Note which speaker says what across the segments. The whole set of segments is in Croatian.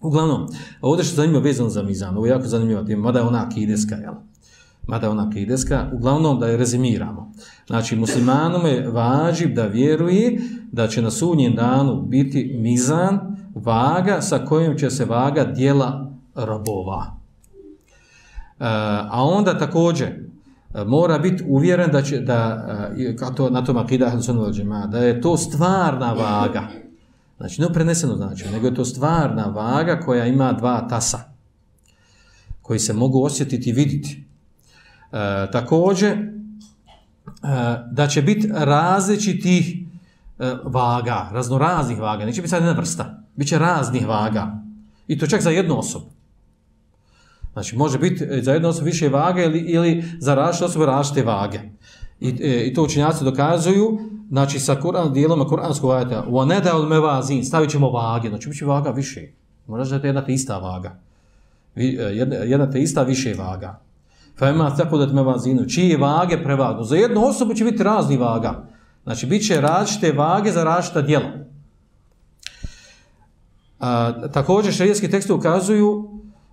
Speaker 1: Uglavnom, ovdje što zanimljivo vezano za mizan, ovo je jako zanimljiva tema, mada je ona akideska, jel? Mada je ona akideska, uglavnom da je rezimiramo. Znači, muslimanom je vađib da vjeruje da će na sudnjem danu biti mizan, vaga sa kojom će se vaga dijela robova. E, a onda također e, mora biti uvjeren da će, da, e, to, na tom akida da je to stvarna vaga. Znači, ne preneseno znači, nego je to stvarna vaga koja ima dva tasa, koji se mogu osjetiti i vidjeti. E, također, e, da će biti različitih e, vaga, raznoraznih vaga, neće biti sad jedna vrsta, bit će raznih vaga. I to čak za jednu osobu. Znači, može biti za jednu osobu više vage ili, ili za različite osobe različite vage. I, I to učinjaci dokazuju znači sa Kur'an dijelom Kur'anskog ajeta, wa nadal mevazin, stavit ćemo vage, znači bit će vaga više. Možda da je jedna te ista vaga. E, jedna, jedna te ista više vaga. Fa ima tako da mevazinu, čije vage prevagnu. Za jednu osobu će biti razni vaga. Znači, bit će različite vage za različita djela. A, također, šarijetski teksti ukazuju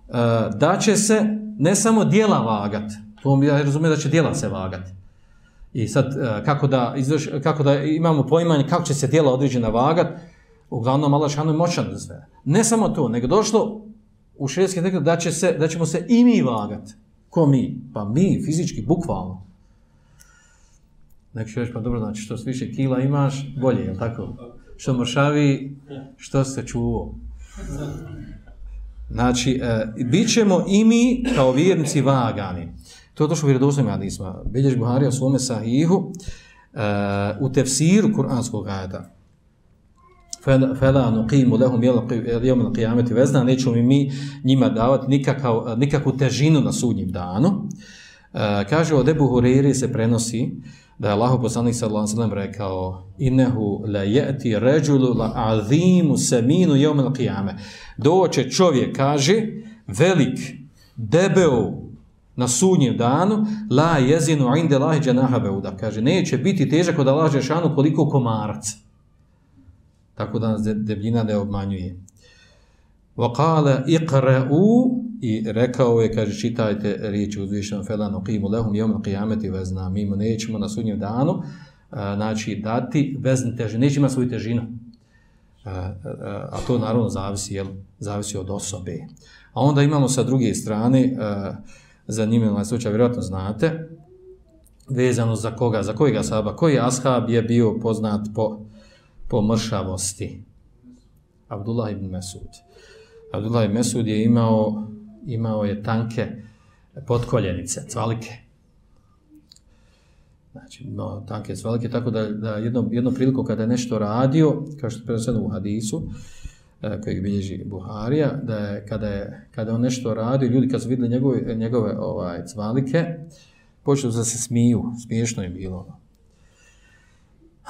Speaker 1: a, da će se ne samo djela vagat, to ja razumijem da će djela se vagati, i sad, e, kako da, izvrš, kako da imamo poimanje kako će se djela određena vagat, uglavnom Allah je moćan za sve. Ne samo to, nego došlo u šredski tekst da, će se, da ćemo se i mi vagat. Ko mi? Pa mi, fizički, bukvalno. Neko će reći, pa dobro, znači što više kila imaš, bolje, je tako? Što mršavi, što se čuvo. Znači, e, bit ćemo i mi kao vjernici vagani. To je došlo u vjerodostojnim hadisma. Bilježi Buharija u svome sahihu uh, u tefsiru kuranskog ajeta. Fela nuqimu lehum jel qiyamati vezna, nećemo mi, njima davati nikakav, nikakvu težinu na sudnjem danu. Uh, kaže od Ebu Huriri se prenosi da je Allah poslanik sallallahu alejhi ve sellem rekao innehu la yati rajulu la azimu saminu yawm al-qiyame doće čovjek kaže velik debeo na sudnjem danu, la jezinu inde lahi džanaha beuda. Kaže, neće biti težak od Allah Žešanu koliko komarac. Tako da nas debljina ne obmanjuje. Wa kale iqra'u i rekao je, kaže, čitajte riječi uzvišenom felanu qimu lehum jevmu qiyameti vezna. Mi mu nećemo na sudnjem danu, znači, dati vezni težinu. Neće ima svoju težinu. A, to naravno zavisi, zavisi od osobe. A onda imamo sa druge strane, zanimljiv slučaj, vjerojatno znate, vezano za koga, za kojega sahaba, koji ashab je bio poznat po, po mršavosti? Abdullah ibn Mesud. Abdullah ibn Mesud je imao, imao je tanke potkoljenice, cvalike. Znači, no, tanke cvalike, tako da, da jednom, jednom priliku kada je nešto radio, kao što je u hadisu, kojeg bilježi Buharija, da je kada, je kada on nešto radi, ljudi kad su videli njegove, njegove ovaj, cvalike, počeli da se smiju, smiješno je bilo.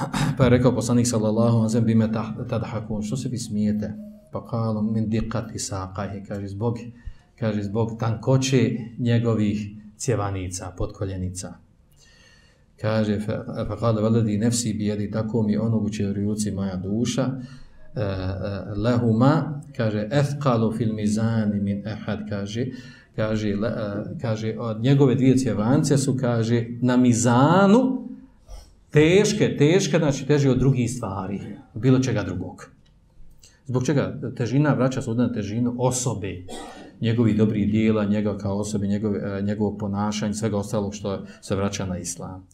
Speaker 1: Pa je rekao poslanik sallallahu wa sallam, bime tada hakun, što se vi smijete? Pa kalo, min dikati saqaj, kaže, zbog, kaže, zbog tankoće njegovih cjevanica, potkoljenica. Kaže, pa kalo, veledi nefsi bijedi, tako mi onog u ruci moja duša, lehuma, kaže, ethkalu fil mizani min ehad, kaže, kaže, uh, kaže, od njegove dvije cjevance su, kaže, na mizanu teške, teške, znači teže od drugih stvari, bilo čega drugog. Zbog čega težina vraća se na težinu osobe, njegovih dobrih dijela, njega kao osobe, njegov, njegovog ponašanja, svega ostalog što se vraća na islam.